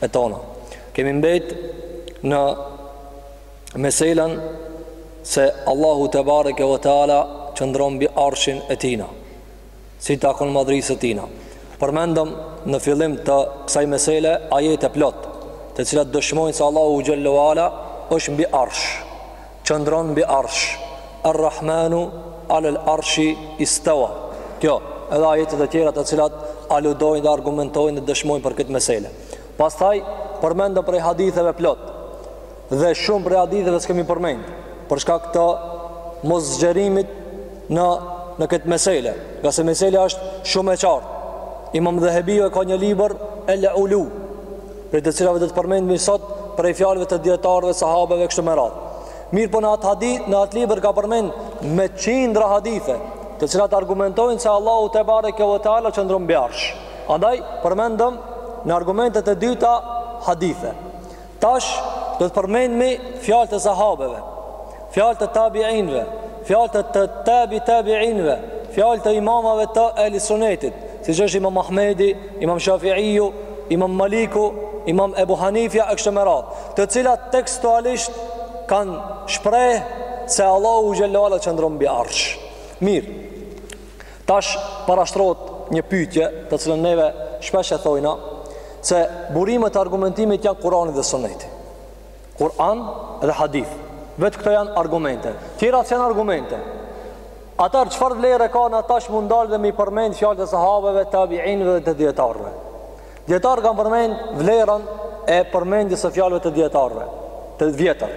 e tona. Kemi mbet në meselën se Allahu tebareke ve teala qëndron mbi arshin e tina, si takon madhrisë së tina. Përmendëm në fillim të kësaj mesele ajete plot, të cilat dëshmojnë se Allahu xhallahu ala është mbi arsh. qëndron mbi Arsh. Ar-Rahmanu 'ala al-'Arshi istawa. Kjo, edhe ajetet e tjera të cilat aludojnë dhe argumentojnë dhe dëshmojnë për këtë meselë. Pastaj përmendëm prej haditheve plot dhe shumë prej haditheve s'kemi përmend për shkak të mos zgjerimit në në këtë meselë, nga se meselja është shumë e qartë. Imam Dhehebiu e ka një libër El Ulu. prej të cilave do të përmendmi sot prej fjalëve të dietarëve sahabeve kështu me radhë mirëpo në atë hadith në atë libër ka përmend me qindra hadithe të cilat argumentojnë se Allahu tebareke ve teala qëndron mbi arsh andaj përmendëm në argumentet e dyta hadithe tash do të përmendmi fjalët e sahabeve fjalët e tabiinëve, fjalët e tebi tabiinëve, fjalët e imamave të ehli sunetit, siç është Imam Ahmedi, Imam Shafiiu, Imam Maliku, Imam Ebu Hanifja e kështu me radhë, të cilat tekstualisht kanë shpreh se Allahu xhallahu ala qëndron mbi arsh. Mirë. Tash parashtrohet një pyetje, të cilën neve shpesh e thojna, se burimet e argumentimit janë Kurani dhe Suneti. Kur'an dhe Hadith. Veç këto janë argumente. Tjerat s'janë argumente. Atëherë çfarë vlere kanë tash m'u ndal dhe m'i përmend fjalët e sahabeve, tabiinëve dhe të dietarëve. Dietarët kanë përmend vlerën e përmendjes së fjalëve të dietarëve, të vjetër.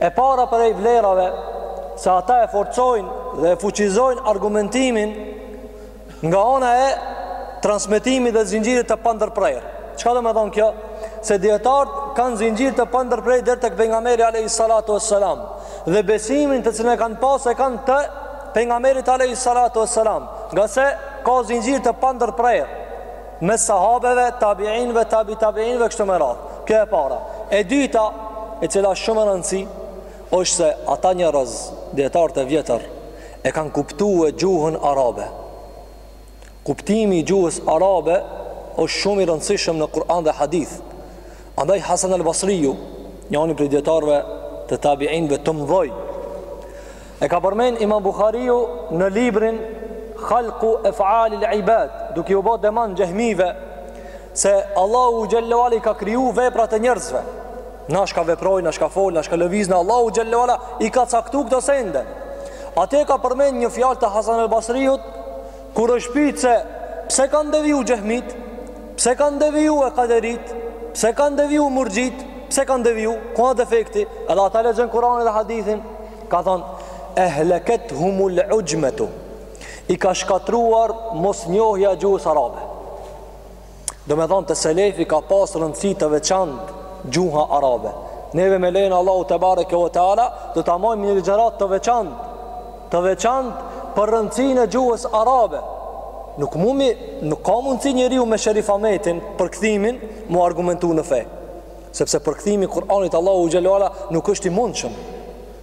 E para prej vlerave se ata e forcojnë dhe e fuqizojnë argumentimin Nga ana e transmetimit dhe zinxhirit të pandërprerë. Çka domethonë kjo? Se dietart kanë zinxhir të pandërprerë deri tek pejgamberi alayhi salatu wassalam dhe besimin të cilën e kanë pas e kanë të pejgamberit alayhi salatu wassalam. Nga se ka zinxhir të pandërprerë mes sahabeve, tabiinëve, tabi tabiinëve kështu me radhë. Kjo e para. E dyta, e cila ka shumë rëndësi, Është se ata njerëz, dijetarët e vjetër, e kanë kuptue gjuhën arabe. Kuptimi i gjuhës arabe është shumë i rëndësishëm në Kur'an dhe Hadith. Andaj Hasan al-Basriu, njëri prej dijetarëve të tabiinëve të mdhoj, e ka përmend Imam Buhariu në librin Khalqu ef'al al-ibad, duke u bo demant xehmive se Allahu xhallahu ala i ka kriju veprat e njerëzve. Na shka veproj, na shka fol, na shka lëvizna Allahu xhelle ve ala I ka caktu këto sende Ate ka përmend një fjalë të Hasan el Basriut Kur është pytë se Pse kanë deviju xhehmitë Pse kanë devijue kaderitë Pse kanë deviju murxhitë Pse kanë deviju Ku a defekti Edhe ata lexojnë Kuranin dhe hadithin Ka thonë Ehlekethumul uxhmetu I ka shkatruar mosnjohja e gjuhës arabe Do me thonë te selefi ka pas rëndësi të veçantë gjuha arabe. Neve me lejen e Allahut tebareke ve teala, do ta majmë një ligjëratë të veçantë, të veçantë për rëndësinë e gjuhës arabe. Nuk mumi, nuk ka mundësi njeriu me Sherif Ahmetin, përkthimin m'u argumentu në fe. Sepse përkthimi i Kur'anit Allahu xhelle ve ala nuk është i mundshëm.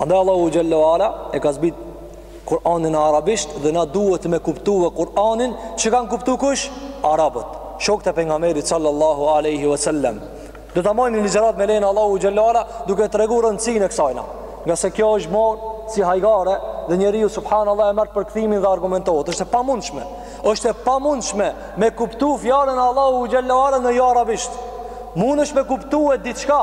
Andaj Allahu xhelle ve ala e ka zbrit Kur'anin në arabisht dhe na duhet me kuptue Kur'anin që kanë kuptu kush? Arabët, shokët e pejgamberit sallallahu alaihi wasallam. Do ta majmë një ligjëratë me lejen e Allahut xhelle ve ala duke tregu rëndësinë e kësajna. Ngase kjo është mor si hajgare dhe njeriu subhanallahu e merr përkthimin dhe argumentohet. Është e pamundshme. Është e pamundshme me kuptu fjalën e Allahut xhelle ve ala në jo arabisht. Mundësh me kuptue diçka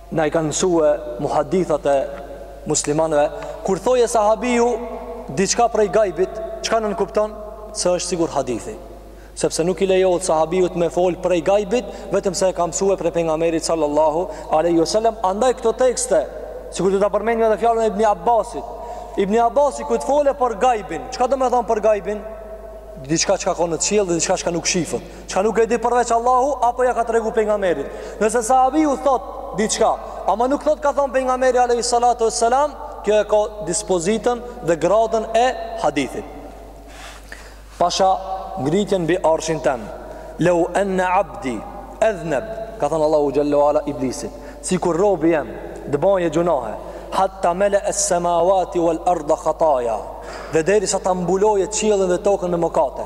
Na i kanë mësue muhadithat e muslimanëve, kur thoje sahabiu diçka prej gajbit, çka nënkupton? Se është sikur hadithi. Sepse nuk i lejohet sahabiut me fol prej gajbit, vetëm se e ka mësue prej pejgamberit sallallahu aleyhi ve sellem, andaj këto tekste, sikur do ta përmendim edhe fjalën e Ibni Abbasit, Ibni Abbasi kur të fole për gajbin, çka do me thonë për gajbin? Diçka çka ka në qiell dhe diçka çka nuk shifet. Çka nuk e di përveç Allahu apo ja ka tregu pejgamberit. Nëse sahabiu thot diçka, ama nuk thot ka thon pejgamberi alayhi salatu wassalam, kjo e ka dispozitën dhe gradën e hadithit. Pasha ngritjen mbi arshin tem. Lau anna abdi adhnab, ka thon Allahu xhelle ve ala iblisit, sikur robi jem të bajë gjunahe, hatta mala as-samawati wal-ardha khataya. Dhe derisa ta mbuloje qiellin dhe tokën me mëkate.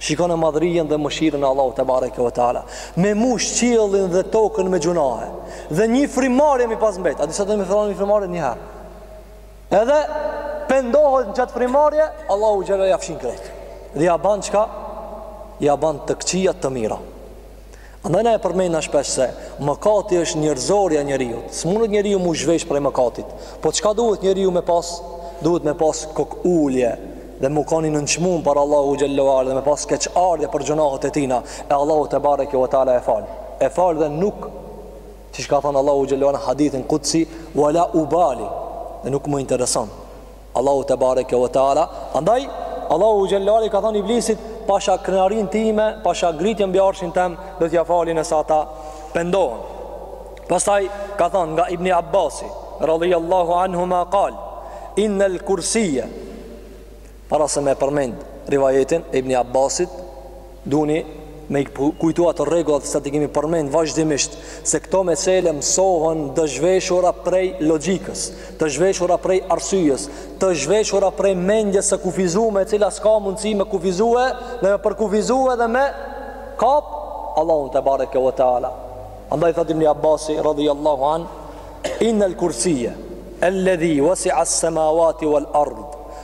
Shikone madhrijen dhe mëshirën e Allahut tebareke ve teala. Me mush qiellin dhe tokën me gjunahe. Dhe një frymarrje m'i pas mbet. A disa domethonë një frymarrje një herë. Edhe pendohet në qat frymarrje, Allahu xhelle ja fshin krejt. Dhe ja ban çka? Ja ban të këqijat të mira. Andaj na e përmejna shpesh se mëkati është njerëzorja e njeriut. S'mundet njeriu m'u zhvesh prej mëkatit. Po çka duhet njeriu me pas? Duhet me pas kokulje dhe m'u kon i nënçmun para Allahut xhelle ve ala dhe me pas keqardhje për gjunahët e tina. E Allahu tebareke ve teala e fal. E fal dhe nuk, qysh ka thonë Allahu xhelle ve ala në hadithin kudsi, wa la ubali dhe nuk më intereson. Allahu tebareke ve teala. Andaj Allahu xhellali ka thënë iblisit, pasha krenarinë time, pasha ngritjen mbi arshin tem, do t'ia fali nëse ata pendohen. Pastaj ka thënë nga Ibn Abbasi, radhiyallahu anhuma qal, inna al-kursiyya para se me përmend rivajetin e Ibn Abbasit, Duni me i kujtu ato rregullat që sa t'i kemi përmend vazhdimisht se këto mesele mësohen të zhveshura prej logjikës, të zhveshura prej arsyes, të zhveshura prej mendjes së kufizuar e cila s'ka mundësi me kufizue dhe me përkufizue dhe me kap Allahun tebareke ve teala. Andaj thotë Ibn Abbasi radhiyallahu anh inna al-kursiya alladhi wasi'a as-samawati wal ard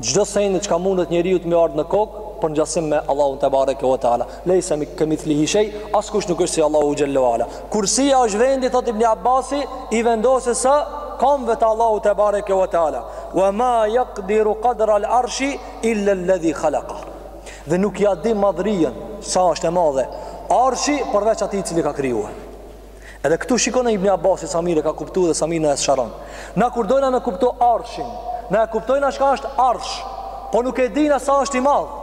Çdo send çka mundet njeriut me ardh në kokë, përngjasim me Allahun tebareke ve teala. Lejse kemithlihi shej, askush nuk është si Allahu xhellahu ala. Kursia është vendi thot Ibn Abbasi i vendosjes së këmbëve të Allahut tebareke ve teala. Wa ma yaqdiru qadra al-arshi illa alladhi khalaqa. Dhe nuk ia di madhërinë, sa është e madhe. Arshi përveç atij i cili e ka krijuar. Edhe këtu shikone Ibni Abasi sa mirë e ka kuptu dhe sa mirë na e sqaron. Na kur dojna me kuptu arshin, na e kuptojna çka është arsh, po nuk e dina sa është i madh.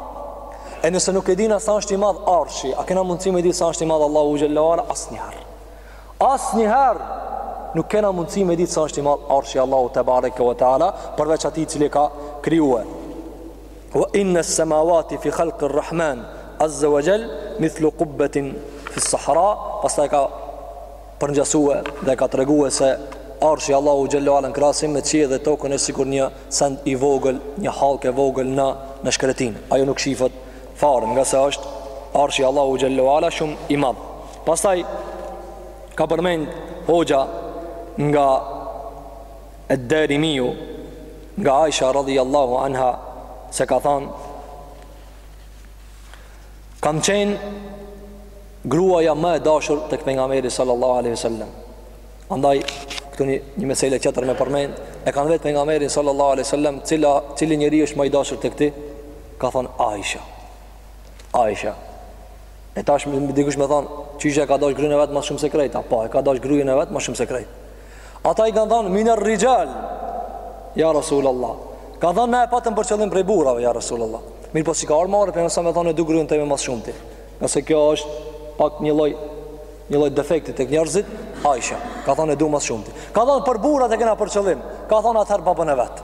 E nëse nuk e dina sa është i madh arshi, a kena mundësi me dit sa është i madh Allahu xhelle ve ala? Asnjëherë. Asnjëherë nuk kena mundësi me dit sa është i madh arshi Allahut Tebareke ve teala, përveç atij i cili e ka krijue. Wa inna as-samawati fi khalq ar-rahman azza wa jall mithlu qubbatin fi as-sahra, pastaj ka përngjasue dhe ka tregue se arshi Allahut xhalla wa ala në krahasim me qiellin dhe tokën është sikur një send i vogël, një hallkë e vogël në në shkretinë. Ajo nuk shifet fare, ngase është arshi Allahut xhalla wa ala shumë i madh. Pastaj ka përmend hoxha nga Ad-Darimiu nga Aisha radhiyallahu anha se ka thënë Kam qenë gruaja më e dashur tek pejgamberi sallallahu alaihi wasallam. Andaj këtu një, një mesele tjetër me përmend, e kanë vet pejgamberin sallallahu alaihi wasallam, cila cili njeri është më i dashur tek ti? Ka thon Aisha. Aisha. E tash me dikush me thonë, qysh e ka dash gruen e vet më shumë se krejt, po e ka dash gruen e vet më shumë se krejt. Ata i kanë thënë minar rijal. Ja Rasulullah. Kanë thënë na e patëm për qëllim prej burrave ja Rasulullah. Mirëpo si ka ardhur marre për nëse me thonë e du gruan teme ma së shumti. Nëse kjo është pak një lloj një lloj defekti tek njerëzit, Aisha ka thënë e du ma së shumti. Kanë thënë për burrat e kena për qëllim. Ka thënë atëherë babën e vet.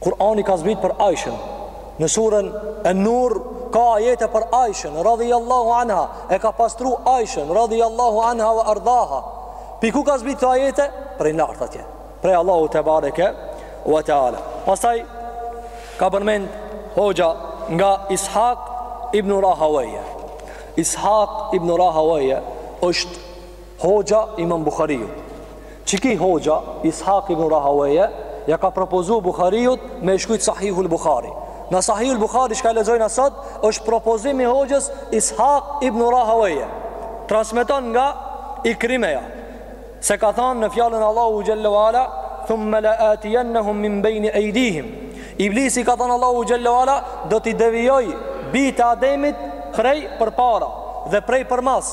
Kur'ani ka zbrit për Aishën. Në surën An-Nur ka ajete për Aishën radhiyallahu anha, e ka pastru Aishën radhiyallahu anha wa ardaha. Pi ku ka zbrit këto ajete? Prej lart atje. Prej Allahu te bareke wa taala. Pastaj ka përmend hoxha nga Ishaq ibn Rahawayh. Ishaq ibn Rahawayh është hoxha i Imam Buhariut. Qiky hoxha Ishaq ibn Rahawaye ja ka propozu Buhariut me shkruajt Sahihul Buhari. Na Sahihul Buhari çka lexojna sot është propozim i Hoxhës Ishaq ibn Rahawaye. Transmeton nga Ikrimeja se ka thënë në fjalën e Allahu xhallahu ala thumma la atiyannahum min bayni aydihim. Iblisi ka thënë Allahu xhallahu ala do t'i devijoj bijtë e Ademit prej përpara dhe prej përmas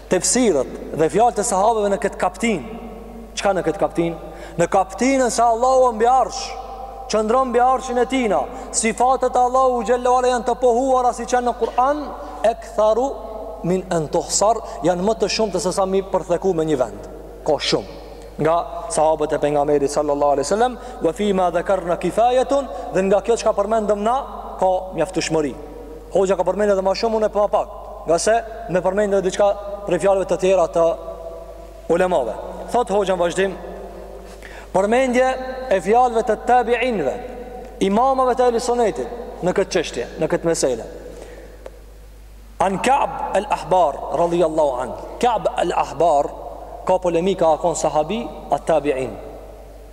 tefsiret dhe fjalët e sahabeve në këtë kaptinë. Çka në këtë kaptinë? Në kaptinën se Allahu mbi arsh, qëndron mbi arshin e tijna, sifatet Allahu xhallahu ala janë të pohuara siç janë në Kur'an, ektharu min an tuhsar, janë më të shumtë se sa m'i përtheku me një vend. Ka shumë nga sahabët e pejgamberit sallallahu alaihi wasallam, wa fi ma dhakarna kifayatun, dhe nga kjo çka përmendëm na, ka mjaftueshmëri. Hoxha ka përmend edhe ma shumë, unë po ma pak, ngase me përmend edhe diçka prej fjalëve të tjera të ulemave. Thotë hoxha në vazhdim përmendja e fjalëve të tabiinëve, imamëve të ehli sunetit në këtë çështje, në këtë mesele. An Ka'b al-Ahbar radiyallahu an. Ka'b al-Ahbar ka polemika a kon sahabi a tabiin.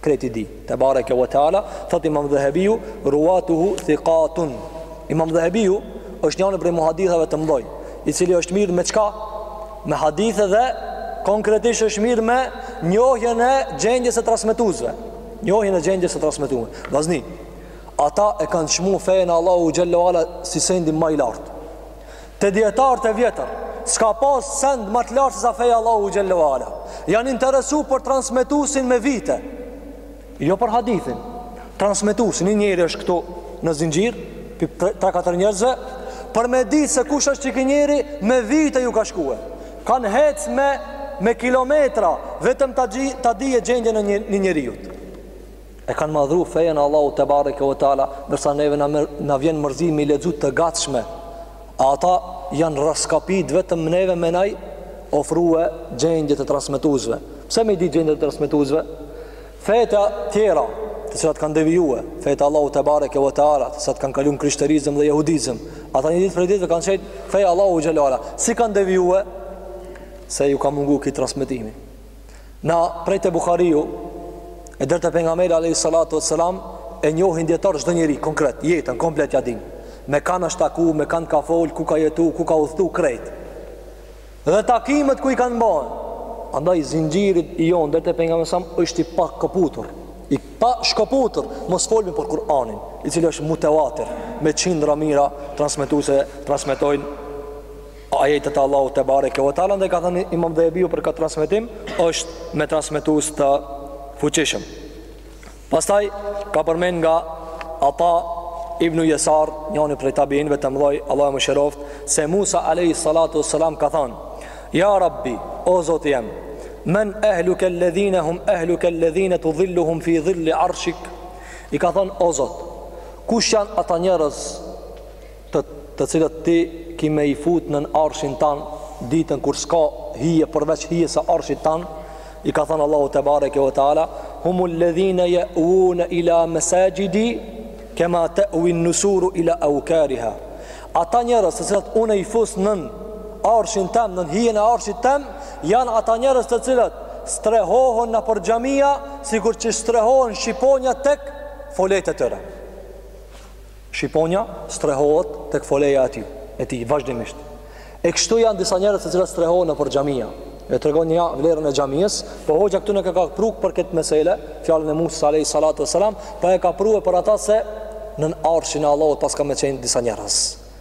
krejt i di te bareke ve teala thotë imam dhahabiu ruwatuhu thiqatun imam dhahabiu është njani prej muhadithave të mëdhoj i cili është mirë me çka me hadithe dhe konkretisht është marrë me njohjen e gjendjes së transmetuesve njohjen e gjendjes së transmetuesve vazni ata e kanë çmu fejen e Allahu xhallahu ala si sendi ma i lartë Te dietarët e vjetër s'ka pas send ma të lartë se sa feja Allahu xhalla wala. Janë interesu për transmetuesin me vite. Jo për hadithin. Transmetuesi, njëri është këtu në zinxhir, tre katër njerëzve, për me di se kush është qiky njeri me vite ju ka shkue. Kanë hec me me kilometra vetëm ta ta dije gjendjen e një, një njeriu. e kanë madhru fejen e Allahut te bareke ve teala ndërsa neve na na vjen mërzi me i lexu të gatshme a ata janë rraskapit vetëm neve me naj ofrue gjendjet e transmetuesve pse me i di gjendjet e transmetuesve fetë e tjera të cilat kanë devijue fetë e Allahut te bareke ve teala të cilat kanë kalu në krishterizëm dhe jehudizëm ata një ditë prej ditëve kanë qenë feja Allahu xhelala si kanë devijue se ju ka mungu ky transmetimi Na prej te Buhariu e deri te pejgamberi alayhi salatu wassalam e njohin dietar çdo njeri konkret, jetën komplet ia din. Me kanë është taku, me kanë ka fol, ku ka jetu, ku ka udhëtu krejt. Dhe takimet ku i kanë ba. Andaj zinxhiri i jon deri te pejgamberi sam është i pakëputur. I pashkëputur, mos folim për Kur'anin, i cili është mutawatir, me qindra mijëra transmetues e transmetojnë Ajetet e Allahut tebareke ve teala ndaj ka thënë Imam Dhehebiu për këtë transmetim është me transmetues të fuqishëm. Pastaj ka përmend nga Ata ibn Yasar, njëri prej tabiinëve të mëdhoj, Allahu e mëshiroft, se Musa alayhi salatu wassalam ka thënë: "Ya Rabbi, o Zoti jem, men ahluka alladhina hum ahluka alladhina tudhilluhum fi dhilli arshik?" I ka thënë: "O Zot, kush janë ata njerëz të cilët ti ki me i fut nën arshin tan, ditën kur s'ka hije përveç hijes së arshit tan, i ka thënë Allahu tebareke ve teala, humu ledhine je'uune ila mesajidi, kema te'uin nusuru ila aukariha. Ata njerëz të cilët une i fus nën arshin tem, nën hijen e arshit tem, janë ata njerëz të cilët strehohen nëpër xhamia, sikur që strehohen shqiponjat tek foletë e tyre. Shqiponja strehohet tek foleja e tij, e tij vazhdimisht. E kështu janë disa njerëz të cilët strehohen nëpër xhamia. E tregon vlerën e xhamisë, po hoxha këtu nuk e ka pru për këtë mesele, fjalën e Musës alayhi salatu wasalam, po e ka pru e për ata se nën arshin e Allahut paska me qen disa njerëz.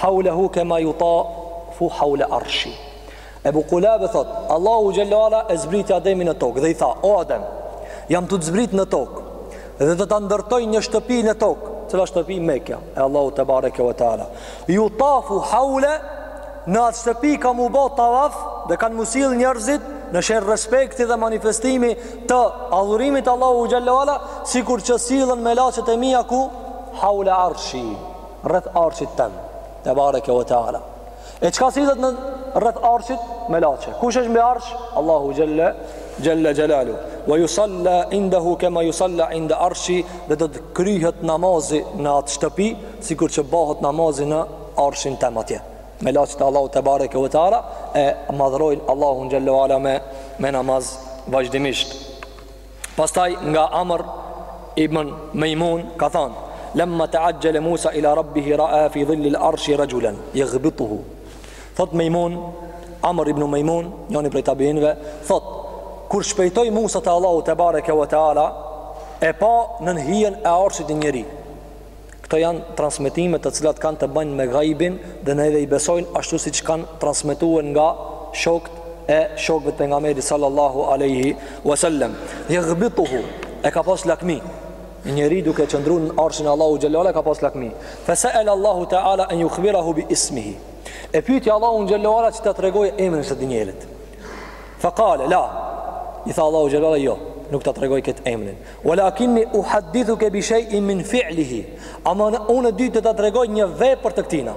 Hawlahu kama yuta fu hawla arshi. Ebu Kulabe thot, Allahu xhelle ve ala e zbriti Ademin në tokë dhe i tha, o Adem, jam tu t'zbrit në tokë dhe do ta ndërtoj një shtëpi në tokë, cila shtëpi Mekja, e Allahu tebareke ve teala. Jutafu haule, në atë shtëpi ka m'u bo tavaf dhe kanë m'u sill njerëzit në shenj respekti dhe manifestimi të adhurimit Allahut xhelle ve ala, sikur që sillen melaqet e mia ku haule arshi. rreth arshit tem tebareke ve teala e çka sillet rreth arshit melaqe kush është mbi arsh Allahu xhelle xhelle xhelaluhu wa yusalla indahu kama yusalla inda arshi dhe do të kryhet namazi në atë shtëpi sikur që bëhet namazi në arshin tem atje melaqet e Allahut tebareke ve teala e madhrojn Allahun xhelle ala me me namaz vazhdimisht Pastaj nga Amr ibn Mejmun ka thanë, Lemma teaxhele Musa ila rabbihi ra'a fi dhillil arshi rexhulen, jegbituhu. Thot Mejmun, Amr ibn Mejmun, njëni prej tabinve, thot, kur shpejtoj Musa te Allahu tebareke ve teala, e pa nën hijen e arshit një njeri. Këto janë transmetime të cilat kanë të bëjnë me ghaibin dhe neve i besojnë ashtu siç janë transmetuar nga shokët e shokëve të pejgamberit sallallahu alaihi wasallam. Yaghbituhu e ka pas lakmi. Një njeri duke qëndruar në arshin e Allahu xhallahu ka pas lakmi. Fa sa'ala Allahu ta'ala an yukhbirahu bi ismihi. E pyeti Allahu xhallahu ala që t'ia tregojë emrin e atij njerit. Fa qala la. I tha Allahu xhallahu jo, nuk ta tregoj këtë emrin. Walakinni uhaddithuke bi shay'in min fi'lihi, ama unë do të ta tregoj një vepër të këtina.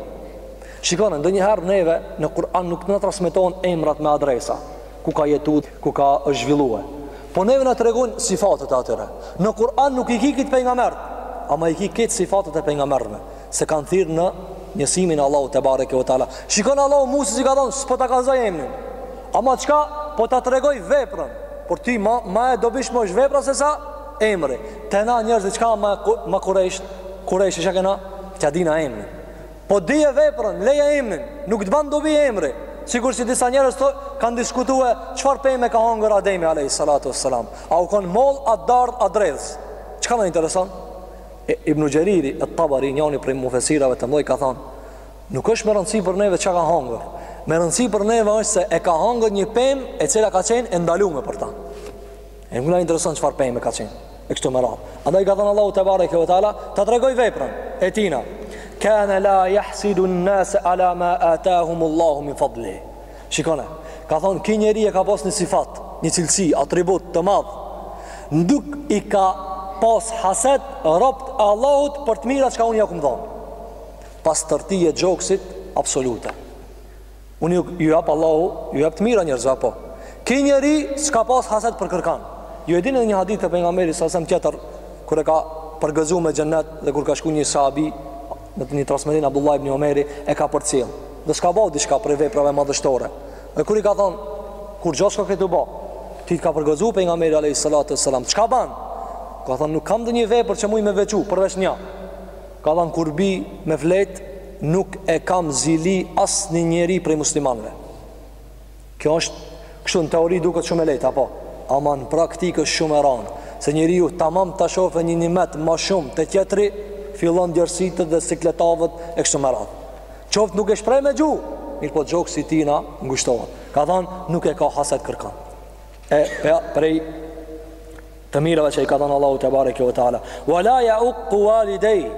Shikoni, ndonjëherë neve në Kur'an nuk na transmetohen emrat me adresa, ku ka jetu, ku ka zhvillue. Po neve na tregon sifatet e atyre. Në Kur'an nuk i ki krejt pejgamberët, ama i ki krejt sifatet e pejgamberëve. Se kanë thirë në njësimin Allahu tebareke ve teala. Shikoni, Allahu Musës i ka thonë, s'po ta kallzoj emnin. Ama çka, po ta tregoj veprën. Për ty ma, ma e dobishme është vepra se sa emri. E na njerëzit çka ma, ma kuresh, kureshtje kena, t'ia dina emnin. Po dije veprën, leje emnin, nuk të ban dobi emri. Sikur si disa njerëz kanë diskutue çfarë peme ka hongër Ademi a.s. A u konë mollë, a dardhë, a dredhëz. Çka më intereson? Ibn Xheriri At-Tabari, njëri prej mufesirave të mëdhenj ka thënë, nuk është me rëndësi për neve çka ka hangër. Me rëndësi për neve është se e ka hangër një pemë e cila ka qenë e ndaluar për ta. E nuk na intereson çfarë pemë ka qenë. E kështu me radhë. Andaj ka thënë Allahu te bareke ve teala, ta tregoj veprën e tina. Kana la yahsidu an-nas ala ma atahum Allahu min fadli. Shikoni, ka thonë, ky njeri e ka pas një sifat, një cilësi, atribut të madh, nuk i ka pas haset, robt e Allahut për të mira çka unë ia kam dhonë. Pastërti e gjoksit, absolute. Unë ju, ju jap Allahu, ju jap të mira njerëzve, apo. Ky njeri s'ka pas haset për kërkan. Ju e dini edhe një hadith të pejgamberit s.a.s. tjetër, kur e ka përgëzu me xhennet dhe kur ka shku një sahabi, Në një transmetim Abdullah ibn Omeri e ka përcjell, dhe s'ka ba diçka prej veprave madhështore. Dhe kur i ka thon, kur gjo s'ke tu bo, ty të ka përgëzu pejgamberi alejhi salatu ve selam, çka ban? Ka thon, nuk kam ndonjë vepër që muj me veçu, përveç një. Ka thon, kur bi me fjet, nuk e kam zili asnjë njeri prej muslimanve. Kjo është kështu në teori duket shumë e lehtë apo? Ama në praktikë është shumë e rëndë, se njeriu tamam ta sheh një nimet më shumë te tjetri, fillon djersitet dhe sikletavet e kështu me radhë. Qoftë nuk e shpreh me gjuhë, mirëpo gjoksi i tina ngushtohet. Ka thënë nuk e ka haset kërkan. E pe, prej të mirave që i ka dhënë Allahu tebareke ve teala. Wala ya uqu walidayhi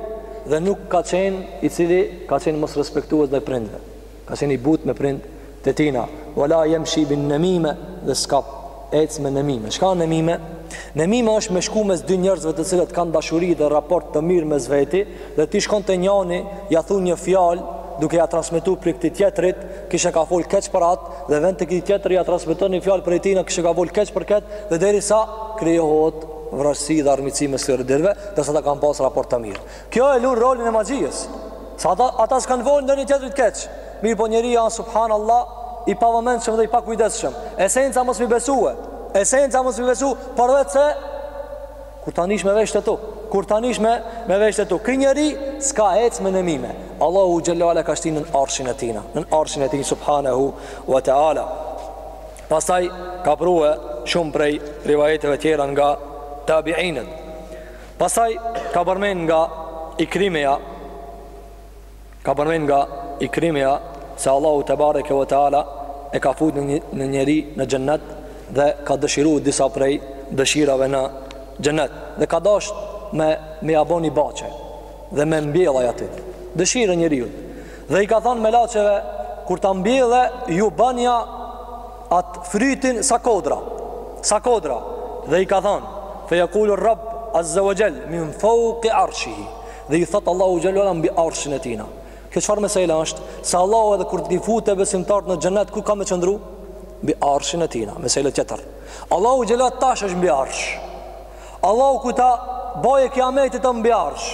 dhe nuk ka qenë i cili ka qenë mos respektues ndaj prindve. Ka qenë i butë me print e tina. Wala yamshi bin nemime dhe s'ka ec me nemime. Çka është nemime? Nemime është me shku mes dy njerëzve të cilët kanë dashuri dhe raport të mirë mes veti dhe ti shkon te njani, ja thu një fjalë duke ja transmetu prej këtij tjetrit, kishe ka fol keq për atë dhe vjen te këtij tjetri ja transmeton një fjalë prej tina, kishe ka fol keq për këtë dhe derisa krijohet vrazhdësi dhe armiqësi mes këtyre dyrve, ndërsa ata kanë pas raport të mirë. Kjo e lun rolin e magjisë. Sa ata ata s'kanë fol ndaj njëri-tjetrit keq. Mirëpo njeri janë subhanallah i pavëmendshëm dhe i pakujdesshëm. Esenca mos mi besue. Esenca mos mi besu përveç se kur ta nish me vesh të tu. Kur ta nish me me vesh të tu. Ky njeri s'ka ec me nëmime. Allahu xhele ve ala ka shti nën arshin e tina, nën arshin e tina subhanahu wa taala. Pastaj ka prue shumë prej rivajeteve tjera nga tabiinët. Pastaj ka përmend nga Ikrimeja ka përmend nga Ikrimeja se Allahu tebareke ve teala e ka fut një, një njeri në xhennet dhe ka dëshiru disa prej dëshirave në xhennet dhe ka dash me me ia bo ni bahçe dhe me mbjell aj aty dëshirë e njeriut dhe i ka thonë melaqeve kur ta mbjellë ju banja Atë frytin sa kodra, sa kodra, dhe i ka thanë, fe jekulur rab, azze ve xhel, min fauke arshihi, dhe i thotë Allahu xhele ve ala mbi arshin e tina. Kjo çfarë meseleje është? Se Allahu edhe kur t'i fute besimtarët në xhennet, ku ka me qëndru? Mbi arshin e tina, mesele tjetër. Allahu xhele ve ala tash është mbi arsh. Allahu kur ta boje kiametin mbi arsh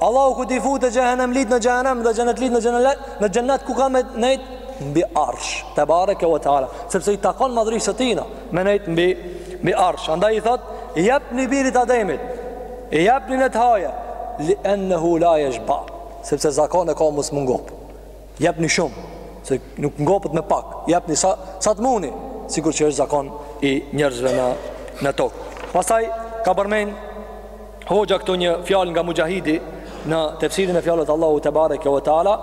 Allahu kur t'i fute xhehenemlitë në xhehenem dhe xhenetlitë në xhenet në xhenet ku ka me nejt mbi arsh tebareke ve teala sepse i takon madhërisë së tina me nejt mbi, mbi arsh andaj i thot jepni birit Ademit jepni le të haje li ennehu la jeshba sepse zakon e ka mos m'u ngop Jepni shumë, se nuk ngopet me pak, jepni sa, sa të muni, sikur që është zakon i njerëzve në, në tokë. Pastaj, ka përmen, hoxha këtu një fjalë nga Muxhahidi, në tefsirin e fjalës Allahut tebareke ve teala,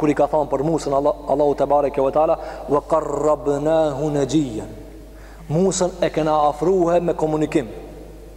kur i ka thonë për Musën Allahu tebareke ve teala, ve karrabnahu nexhijen, Musën e kena afrue me komunikim,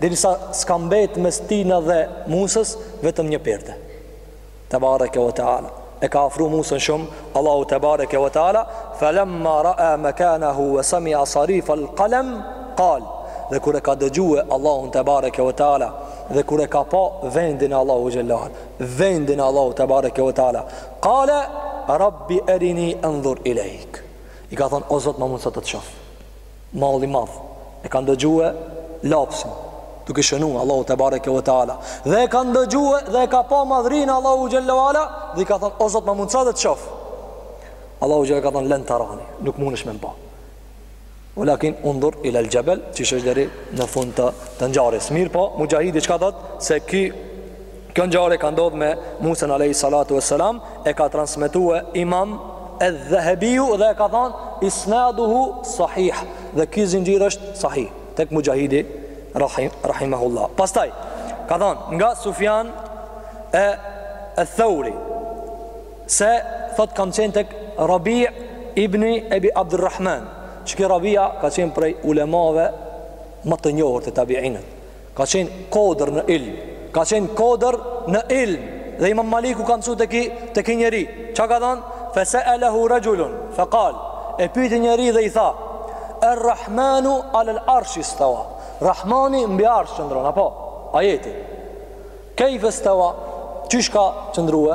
derisa s'ka mbetë mes tina dhe Musës vetëm një perde tebareke ve teala e ka afru Musën shumë Allahu tebareke ve teala falamma ra'a makanahu wa sami'a sarif al qalam qal dhe kur e ka dëgjue Allahun tebareke ve teala dhe kur e ka pa vendin e Allahut xhele vendin e Allahut tebareke ve teala qala rabbi erini anzur ilaik i ka thon o zot më mundëso të të shoh Malli madh, e kam dëgjue lapsin, duke shënu Allahu te bareke ve teala, dhe e kam dëgjue dhe e ka pa madhrinë Allahu xhelle ve ala, dhe i ka thënë o Zot më mundso dhe të shoh. Allahu xhelle ka thënë len terani, nuk mundesh me m'pa. Walakin undur ila al-jabal, ti shoh deri në fund të të ngjarjes. Mirëpo, Muxhahidi çka thot se ky Kjo ngjarje ka ndodhur me Musën alejhi salatu ves selam e ka transmetue Imam Edh-Dhahabiu dhe ka thënë isnaduhu sahih dhe ky zinxhir është sahih tek Muxhahidi rahim rahimahullah. Pastaj ka thënë nga Sufjan e Eth-Theuri se thot kam qenë tek Rabi' ibn Abi Abdurrahman. Që ky Rabi'a ka qenë prej ulemave më të njohur të tabiinëve. Ka qenë kodër në ilm. Ka qenë kodër në ilm. Dhe Imam Maliku ka mësuar te ky, te ky njeri. Çka ka thënë? Fa sa'alahu rajulun, fa qal. E pyeti njeri dhe i tha: "Er-Rahmanu 'ala al-'arshi istawa." Rahmani mbi arsh qëndron, apo? Ajeti. Kayfa istawa? Qysh ka qëndrue?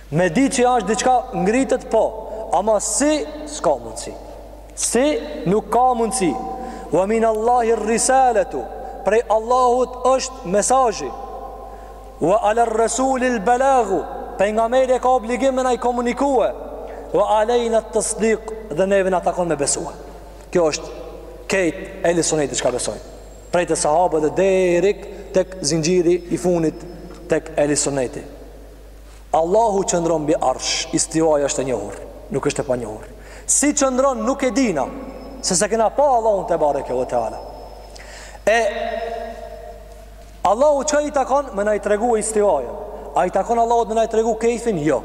Me ditë që ajo është diçka ngritet po, ama si s'ka mundësi. Si nuk ka mundësi. Wa min Allahi rrisaletu, prej Allahut është mesazhi. Wa ala rresulil belagu, pejgamberi e ka obligim me na i komunikue. Wa alejna ttasdik dhe neve na takon me besue. Kjo është krejt ehli sunneti çka beson. Prej te sahabët dhe deri tek zinxhiri i funit tek ehli sunneti. Allahu qëndron mbi Arsh, istiwaja është e njohur, nuk është e panjohur. Si qëndron nuk e dina, se se kena pa Allahun te bareke ve teala. E Allahu çka i takon me na i tregu istiwajën? A i takon Allahut me na i tregu kejfin? Jo.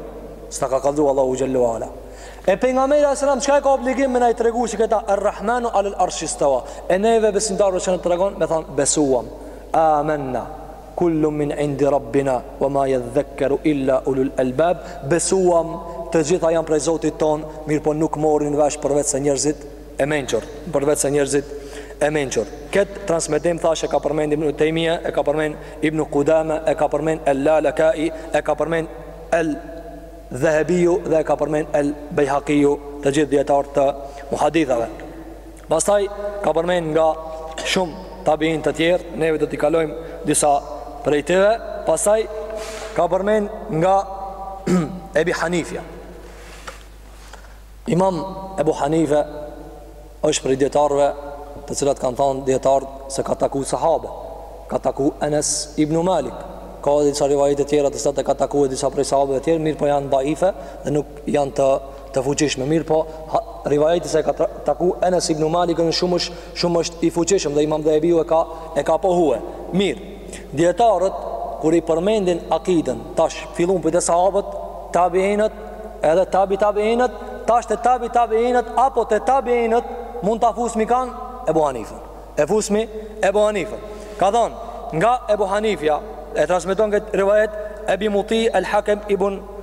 S'na ka kallzu Allahu xhelle ve ala. E pejgamberi alejhi selam çka e ka obligim me na i tregu këta Ar-Rahmanu ala al-Arsh istawa. E neve besimtarëve çka na tregon, me thonë besuam. Amenna. Kullun min indi Rabbina wa ma yadhakkaru illa ulul albab, besuam të gjitha janë prej Zotit tonë, mirëpo nuk morrin vesh përveçse njerëzit e mençur, përveçse njerëzit e mençur. Këtë transmetim thashë e ka përmend Ibn Taymija, e ka përmend Ibn Qudama, e ka përmend Al-Lalakai, e ka përmend Al Dhahabiu dhe e ka përmend Al Baihaqi, të gjithë dijetarë të muhadithave. Pastaj ka përmend nga shumë tabiin të tjerë, neve do t'i kalojmë disa prej tyre, pastaj ka përmend nga Ebi Hanifja. Imam Ebu Hanife është prej djetarve të cilat kanë thonë djetarët se ka taku sahabe, ka taku Enes ibn Malik, ka edhe disa rivajete tjera të cilat ka taku edhe disa prej sahabeve tjerë, mirëpo janë daife dhe nuk janë të të fuqishme mirë po rivajeti se e ka taku Enes ibn Malik është shumë, shumë është i fuqishëm dhe imam Dhehebiu e ka, e ka pohue mirë, dijetarët kur i përmendin akiden tash fillum prej te sahabët tabiinët edhe tabi tabiinët tash te tabi tabiinët apo te tabiinët mund ta fusmi kanë Ebu Hanifën e fusmi Ebu Hanifën ka thonë nga Ebu Hanifja e transmeton këtë rivajet Ebi Muti el Hakem ibn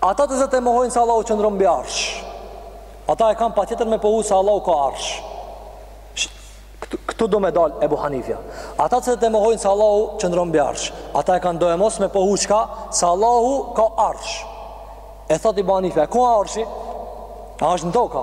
Ata të zëtë e mohojnë se Allahu qëndron mbi arsh. Ata e kanë patjetër me pohu se Allahu ka arsh. Këtu don me dal Ebu Hanifja. Ata të zëtë e mohojnë se Allahu qëndron mbi arsh. Ata e kanë doemos me pohu çka se Allahu ka arsh. E thot Ebu Hanifja, ku â arshi? A është në toka?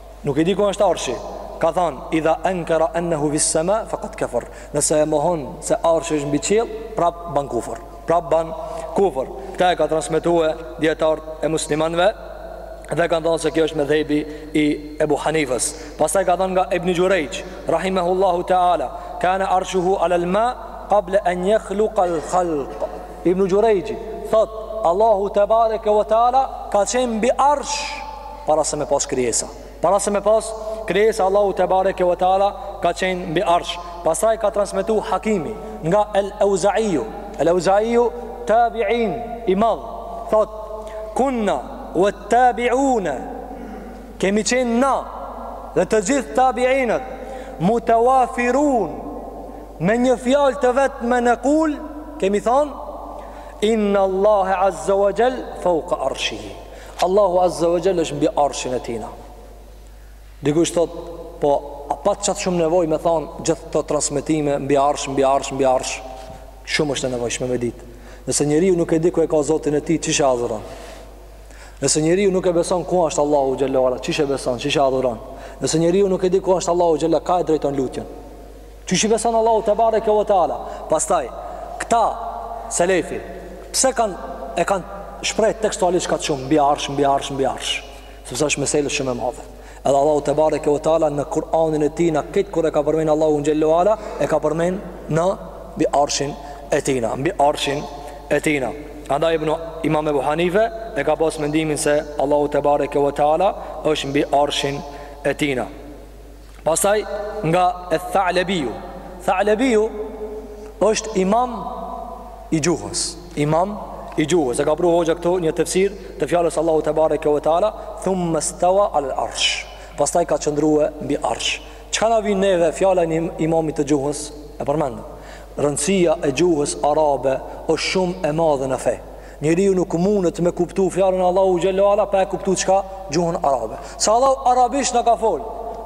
Nuk e di ku është arshi. Ka thënë idha ankara annahu fi sama faqad kafar. Nëse e mohon se arshi është mbi qiell, prap ban kufër. Prap ban kufër. Këta e kanë transmetue dijetarët e muslimanëve dhe kanë thënë se kjo është medhhebi i Ebu Hanifës. Pastaj ka thënë nga Ibn Jurayj, rahimahullahu ta'ala, kana arshuhu 'ala al-ma qabla an yakhluqa al-khalq. Ibn Jurayj thot Allahu tebareke ve teala ka qenë mbi arsh para se me pas krijesa. Para se me pas krijesa Allahu tebareke ve teala ka qenë mbi arsh. Pastaj ka transmetuar Hakimi nga El Auza'iu. El Auza'iu tabi'in i madh thot kunna wa tabi'una kemi qenë na dhe të gjithë tabi'inët mutawafirun me një fjalë të vetme nekul kemi thonë inna Allahu azza wa jall fawqa arshihi Allahu Azza wa Jalla është mbi arshin e tina. Dikush thot, po, a pat çaq shumë nevoj me thonë gjithë këto transmetime, mbi arsh, mbi arsh, mbi arsh. Shumë është e nevojshme me ditë. Nëse njeriu nuk e di ku e ka zotin e tij, qysh e adhuron? Nëse njeriu nuk e beson ku është Allahu xhelle ve ala, qysh e beson, qysh e adhuron? Nëse njeriu nuk e di ku është Allahu xhelle ve ala, ka e drejton lutjen? Qysh i beson Allahut tebareke ve teala. Pastaj, këta selefi pse kanë e kanë shpreh tekstualisht kaq shumë mbi arsh, mbi arsh, mbi arsh, sepse është meselë shumë e madhe. Edhe Allahu tebareke ve teala në Kur'anin e tij na këtë kur e ka përmend Allahu xhelle ve ala e ka përmend në mbi arshin e tina, mbi arshin e tina. Andaj ibn Imam Ebu Hanife e ka pas mendimin se Allahu tebareke ve teala është mbi arshin e tina. Pastaj nga Eth-Tha'lebiu. Tha'lebiu është imam i gjuhës. Imam i gjuhës. E ka pru hoxha këtu një tefsir të fjalës Allahut tebareke ve teala, thumme-steva alel arsh. Pastaj ka qëndrue mbi arsh. Çka na vyn neve fjala një imamit të gjuhës? E përmendëm. Rëndësia e gjuhës arabe është shumë e madhe në fe. Njeriu nuk mundet me kuptu fjalën Allahu xhelle ve ala pa e kuptu qka gjuhën arabe. Se Allahu arabisht na ka fol,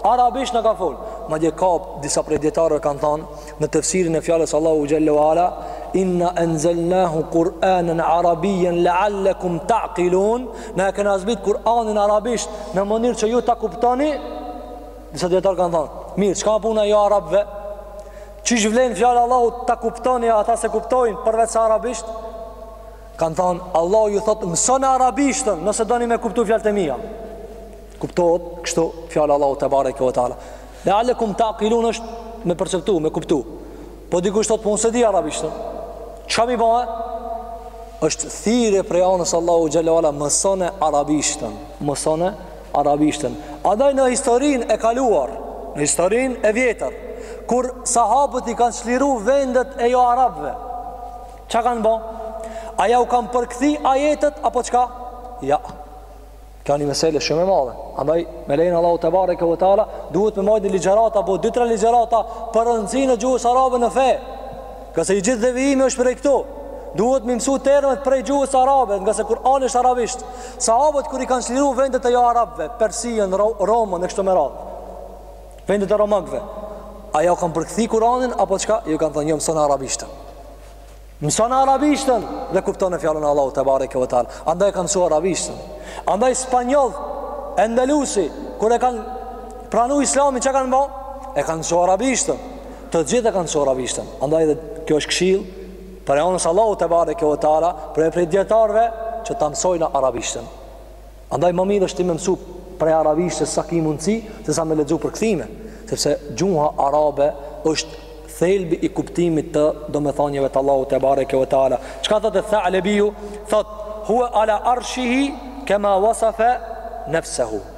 arabisht na ka fol. Madje ka disa prej dijetarëve kanë thanë në tefsirin e fjalës Allahu xhelle ve ala, inna enzelnahu Kur'anen arabijen leallekum ta'kilun, na e kena zbrit Kur'anin arabisht në mënyrë që ju ta kuptoni, disa dijetarë kanë thanë, mirë, çka puna jo arabve? Qysh vlen fjala Allahut "ta kuptoni", ata s'e kuptojnë përveç se arabisht? Kan thon Allahu ju thot mësone arabishten nëse doni me kuptu fjalët e mia. Kuptohet kështu fjala Allahu te bareke ve teala. Leallekum taqilun është me perceptu, me kuptu. Po dikush thot po unë s'e di arabishten. Çka me ba? është thirrje prej anës Allahu xhelle ve ala mësone arabishten. Mësone arabishten andaj në historin e kaluar në historin e vjetër kur sahabët i kanë çliru vendet e jo arabve ça kanë bo a ja u kanë përkthi ajetet apo çka ja Kjo ni mesele shumë e madhe. Andaj me lejen Allahu te bareke ve teala duhet me majt ni ligjërat apo dy tre ligjërata për rëndësinë e gjuhës arabe në fe. Ngase i gjithë devijimi është prej këtu. Duhet me mësu termet prej gjuhës arabe, ngase Kur'ani është arabisht. Sahabët kur i kanë çliru vendet e jo arabëve, Persinë, Romën e kështu me radhë. Vendet e romakëve. A ja u kanë përkthi Kur'anin, apo çka? Ju kanë thënë, jo mësone arabishten. Mësone arabishten dhe kuptone fjalën Allahu tebareke ve teala. Andaj e kanë msu arabishten. Andaj spanjoll, endelusi, kur e kanë pranu islamin, ça kanë bo? E kanë msu arabishten. Të gjithë e kanë msu arabishten. Andaj dhe kjo është këshill prej anës Allahu te bareke ve teala për prej dijetarëve që ta mësojnë arabishten. Andaj ma mirë është ti me mësu prej arabishtes sa ki mundësi, se sa me lexu përkthime, sepse gjuha arabe është thelbi i kuptimit të domethënieve të Allahut te bareke ve teala. Çka thotë Tha'lebiu? Thot huwa ala arshihi kama wasafa nafsuhu.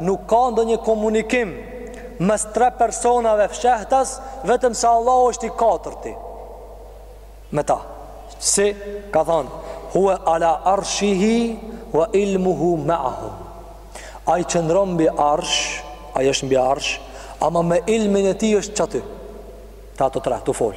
nuk ka ndonjë komunikim mes tre personave fshehtas vetëm se Allahu është i katërti me ta si ka thon huwa ala arshihi wa ilmuhu ma'ahum ai qëndron mbi arsh ai është mbi arsh ama me ilmin e tij është çaty te ata tre tu fol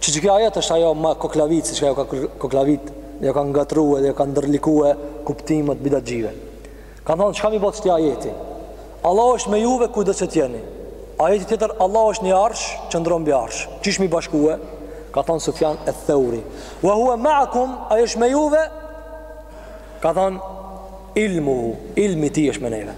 Qi qiky ajet është ajo ma e koklavit, se çka ju ka koklavit, ju ka ngatrru dhe ju ka ndërliku kuptimet bidatçive. Kan thonë, çka me i bo këtij ajeti? Allah është me juve kudo që t'jeni. Ajeti tjetër, Allah është mbi arsh, qëndron mbi arsh. Qysh me i bashkue? Ka thonë, Sufjan eth-Theuri. Wa hua ma'akum, ai është me juve? Ka thonë, ilmuhu, ilmi i tij është me neve.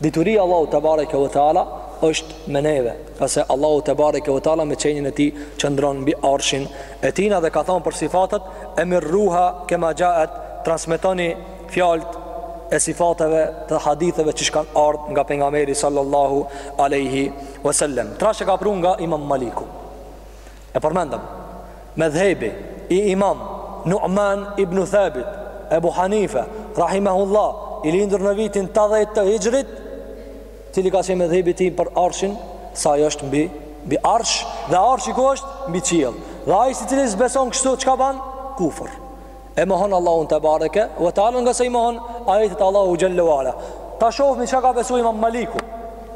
Dituria e Allahut te bareke ve teala është me neve, kurse Allahu te bareke ve teala me qenien e Tij qëndron mbi Arshin e Tijna dhe ka thonë për sifatet, Emirruha kema xhaet, transmetoni fjalët e sifateve të haditheve qysh kanë ardh nga pejgamberi sallallahu alejhi wasallam. Tash e ka pru nga Imam Maliku. E përmendëm medhhebi i Imam Nu'man ibn Thabit, Ebu Hanife, rahimehullah, i lindur në vitin 80 të Hixhrit, cili ka qenë medhhebi i tij për Arshin, se ai është mbi mbi Arsh dhe Arshi ku është mbi qiell. Dhe ai i cili s'beson kështu çka ban? Kufër. E mohon Allahun te bareke ve teala nga se i mohon ajetet e Allahut xhelle ve ala. Ta shofmi çka ka besu Imam Maliku.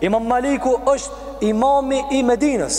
Imam Maliku është imami i Medinës.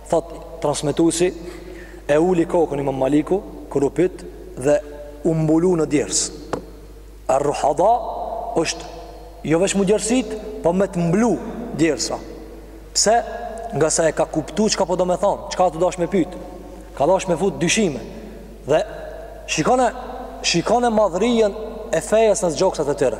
Thotë transmetusi, E uli kokën Imam Maliku kur u pyt dhe u mbulu në djersë. Ar-ruhada është jo veç mu djersit, po me të mblu djersa. Pse? Nga se e ka kuptu çka po do me thonë, çka ka dash me pyt. Ka dash me fut dyshime. Dhe shikone, shikone madhërien e fejës në gjoksat e tyre.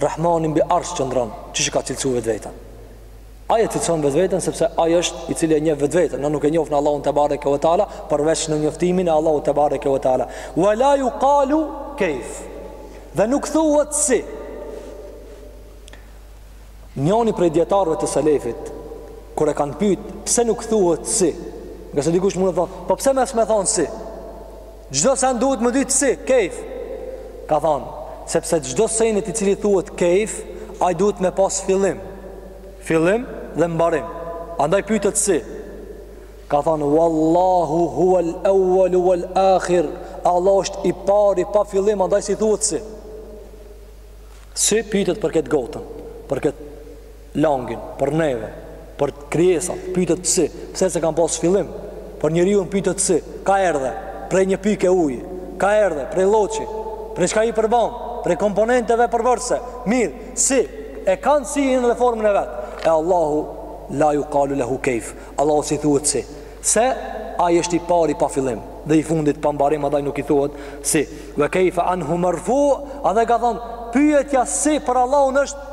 Rahmani mbi Arsh qëndron, qysh e ka cilësu vetveten. Ai e cilëson vetveten sepse ai është i cili e njeh vetveten, na nuk e njofim Allahun te bareke ve teala përveç në njoftimin e Allahut te bareke ve teala. Wa la yuqalu kayf. Dhe nuk thuhet si. Njoni prej dietarëve të selefit kur e kanë pyt pse nuk thuhet si. Nga se dikush mund të thonë, po pse mos me thonë si? Çdo sen duhet me ditë si, kejf. Ka thonë, sepse çdo senit i cili thuhet kejf, ai duhet me pas fillim. Fillim dhe mbarim. Andaj pyetet si. Ka thonë, Wallahu huwal awwal wal akhir. Allah është i pari pa fillim, andaj s'i thuhet si. Si pyetet për këtë gotën, për këtë langin për neve, për krijesat, pyetet si, pse se kanë pas fillim. Për njeriun pyetet si, ka ardh prej një pike uji, ka ardh prej lloçi, prej çka e përban, prej komponenteve përbërëse. Mirë, si e kanë si-në dhe formën e vet. E Allahu la jukalu lehu kejf. Allahut s'i thuhet si. Se ai është i pari pa fillim dhe i fundit pa mbarim, andaj nuk i thuhet si. Ve kejfa anhu merfua, dhe ka thonë, pyetja si për Allahun është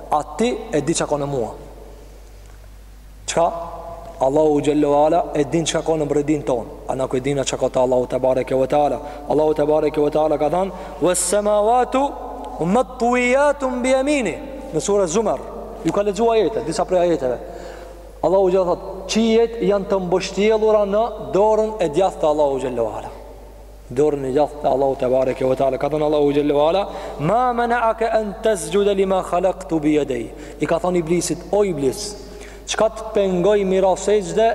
E ti e di çka ka në mua? Çka? Allahu xhelle ve ala e din çka ka në mbrendinë tonë. A na nuk e dina çka ka te Allahu te bareke ve teala? Allahu te bareke ve teala ka thanë: "Was samawatu matwiyatun bi yamini." Në suret Zumer, ju kam lexu ajete, disa prej ajeteve. Allahu xhelle thot: "Qijet janë të mbështjellura në dorën e djathtë të Allahut xhelle ve ala." Dorën e djathtë të Allahut tebareke ve teala. Ka thënë Allahu xhelle wala, "Ma mana'aka an tasjuda lima khalaqtu bi yadayya." I ka thënë iblisit, "O iblis, çka të pengoi m'i ra sexhde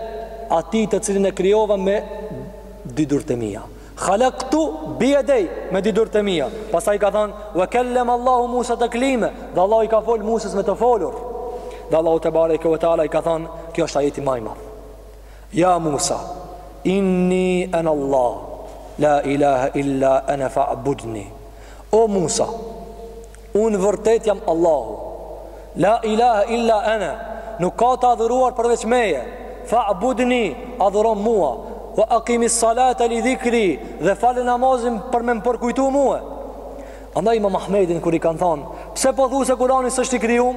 atij të cilin e krijova me dy dorët e mia?" Khalaqtu bi yadayya, me dy dorët e mia. Pastaj ka thënë, "Wa kallama Allahu Musa taklima." Dhe Allahu i ka fol Musës me të folur. Dhe Allahu tebareke ve teala i ka thënë, "Ky është ajeti më i madh." Ya Musa, inni ana Allah, la ilaha illa ana fa'budni. O Musa, unë vërtet jam Allahu. La ilaha illa ana, nuk ka të adhuruar përveç meje. Fa'budni, adhurom mua. Wa aqimis salata li dhikri, dhe falë namazin për me m'përkujtu mua. Andaj Imam Ahmedin kur i kanë thënë, pse po thu se Kurani s'është i krijum?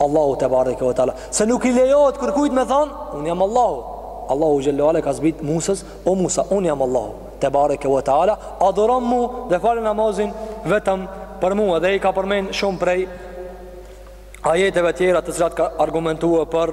Allahu tebareke ve teala Se nuk i lejohet kurkujt me than Unë jam Allahu Allahu xhelle ve ala ka zbrit Musës O Musa, unë jam Allahu Tebareke ve teala Adhurom mu dhe falë namazin vetëm për mu Dhe i ka përmend shumë prej Ajeteve tjera të cilat ka argumentu për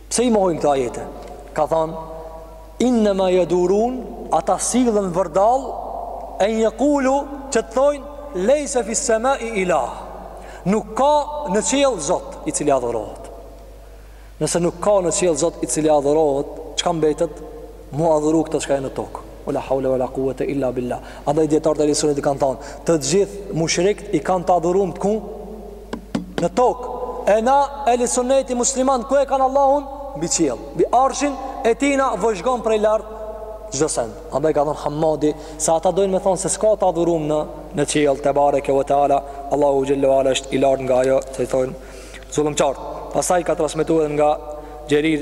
Pse i mohojnë këto ajete? Ka thënë innama yadurun ata sillen vërdall en jekulu që të thojnë lejse fis semai ilah nuk ka në qiell zot i cili adhurohet nëse nuk ka në qiell zot i cili adhurohet çka mbetet Mu adhuru këta çka janë në tokë. Wala hawla wala quwwata illa billah. Andaj dietarët e Ehli Sunnetit kanë thënë, të gjithë mushrikt i kanë të adhurumët ku në tokë. E na Ehli Sunneti muslimanët ku e kanë Allahun mbi qiell, mbi arshin e tij, na vëzhgon prej lart çdo send. Andaj ka thënë Hamadi se ata dojnë me thonë se s'ka të adhurum në në qiell tebareke ve teala, Allahu xhelle ve ala është i lartë nga ajo që thonë zullumqarët. Pastaj ka transmetu edhe nga Xherir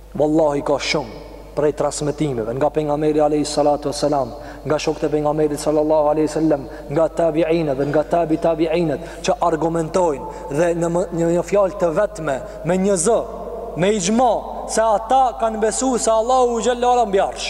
Wallahi ka shumë prej transmetimeve nga pejgamberi alayhi salatu wassalam, nga shokët e pejgamberit sallallahu alaihi wasallam, nga tabiinët dhe nga tabi tabiinët që argumentojnë dhe në një, një fjalë të vetme me një zë, me ixhma se ata kanë besu se Allahu xhelle ve ala mbi arsh.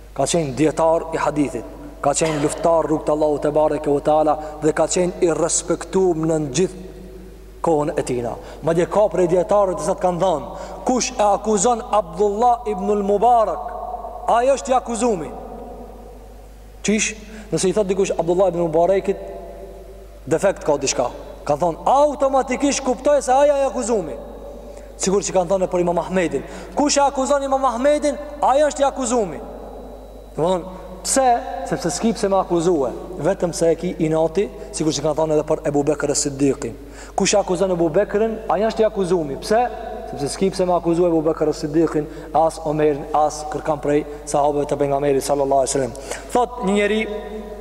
Ka qenë dietar i hadithit, ka qenë luftar n'rrugë t'Allahut tebareke ve teala dhe ka qenë i respektum në gjithë kohën e tina. Madje ka prej dijetarëve disa që kanë thanë, kush e akuzon Abdullah ibnul Mubarak, ai është i akuzumi. Qysh, nëse i thot dikush Abdullah ibnul Mubarakit, Defekt ka diçka. Kan thon automatikisht kuptoj se ai â i akuzumi. Sikur që kanë thënë për Imam Ahmedin. Kush e akuzon Imam Ahmedin, ai është i akuzumi. Domthon, pse? Sepse s'ki pse me akuzue, vetëm se e ki inati, sikur që kanë thënë edhe për Ebu Bekr es-Siddikin. Kush e akuzon Ebu Bekrin, ai është i akuzumi. Pse? Sepse s'ki pse me akuzue Ebu Bekr es-Siddikin, as Omerin, as kërkan prej sahabëve të pejgamberit sallallahu alajhi wasallam. Thot një njeri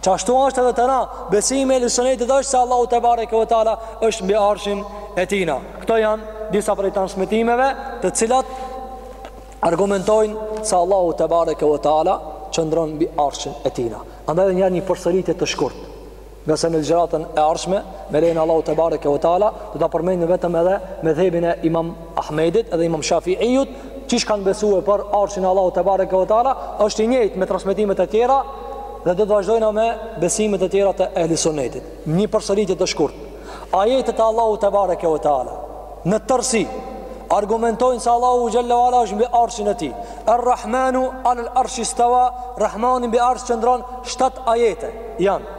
Qashtu është edhe te na Besimi i ehli sunnetit është se Allahu tebareke ve teala është mbi arshin e tina Këto janë disa prej transmetimeve të cilat argumentojnë se Allahu tebareke ve teala qëndron mbi arshin e tina Andaj edhe njerë një përsëritje të shkurt Ngase në ligjëratën e ardhshme Me lejen e Allahut tebareke ve teala do ta përmendim vetëm edhe medhhebin e imam Ahmedit edhe Imam Shafi'ijut, qysh kanë besue për Arshin e Allahut tebareke ve teala, është i njëjtë me transmetimet e tjera dhe do të vazhdojna me besimet e tjera të ehli sunnetit. Një përsëritje të shkurt. Ajetet e Allahut tebareke ve teala në tërësi argumentojnë se Allahu xhelle ve ala është mbi Arshin e tij. Ar-Rahmanu ala al-Arshi stawa, Rahmani mbi Arsh qëndron 7 ajete janë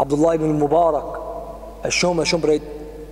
Abdullah ibn Mubarak e shumë e shumë prej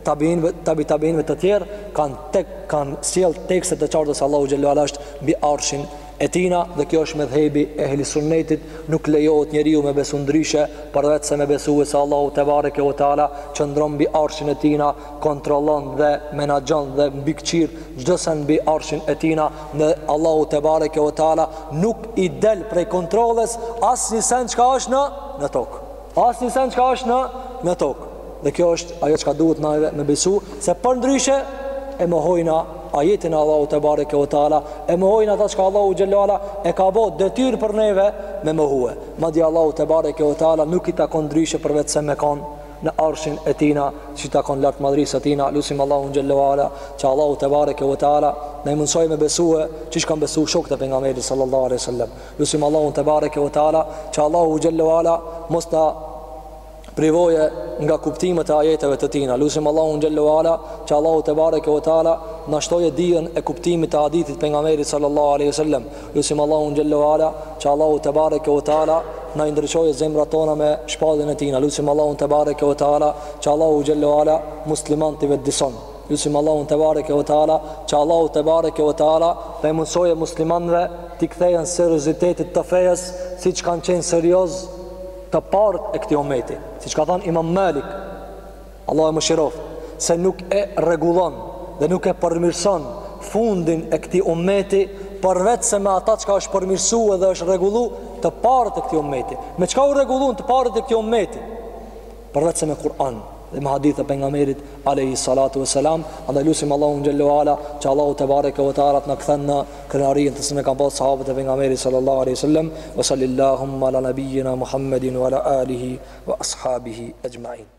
tabiinëve, tabi tabiinëve të tjerë kanë tek kanë sjell tekste të qarta se Allahu xhelle ve ala është mbi arshin e tina dhe kjo është medhhebi i ehli sunnetit, nuk lejohet njeriu me besu ndryshe përveç se me besu se Allahu tebareke ve teala qëndron mbi arshin e tina kontrollon dhe menaxhon dhe mbikëqir çdo sen mbi arshin e tina dhe Allahu tebareke ve teala nuk i del prej kontrolles asnjë sen çka është në në tokë asnjë sen çka është në në tokë dhe kjo është ajo çka duhet na me besu se përndryshe e mohojna ajetin e Allahut tebareke ve teala e mohojna ata çka Allahu xhelle ve ala e ka bë detyrë për neve me mohue madje Allahu tebareke ve teala nuk i takon ndryshe përveç se me kon në arshin e tina si i takon lartmadhërisë së tina lusim Allahun xhelle ve ala që Allahu tebareke ve teala na e mundësojë me besue qysh kanë besu shokët e pejgamberit sallallahu aleyhi sallam lusim Allahun tebareke ve teala që Allahu xhelle ve ala mos të na privojë nga kuptimet e ajeteve të tina lusim Allahun xhelle ve ala që Allahu tebareke ve teala na e shtojë dijen e kuptimit të hadithit të pejgamberit sallallahu aleyhi sallam Lusim Allahun xhelle ve ala që Allahu tebareke ve teala na i ndriçojë zemrat tona me shpalljen e Tina. Lusim Allahun tebareke ve teala që Allahu xhelle ve ala muslimanët t'i vetëdison. Lusim Allahun tebareke ve teala që Allahu tebareke ve teala të mundësojë muslimanëve t'i kthehen seriozitetit të fejës siç kanë qenë serioz të parët e këtij ummeti. Siç ka thënë Imam Malik, Allah e mëshiroftë, se nuk e rregullon dhe nuk e përmirëson fundin e këtij ummeti, përveç se me ata çka është përmirësu dhe është rregullu të parët e këtij ummeti. Me çka u rregullun të parët e këtij ummeti? Përveç se me Kur'an dhe me hadithe pejgamberit alayhi salatu wasalam, andaj lutim Allahun xhelle ue ala, që Allahu tebareke ve teala të na kthen në krenarinë të cilën e kanë pas sahabët e pejgamberit sallallahu alaihi wasallam, wa sallallahu ala nabiyyina Muhammedin wa ala alihi wa ashabihi ajma'in.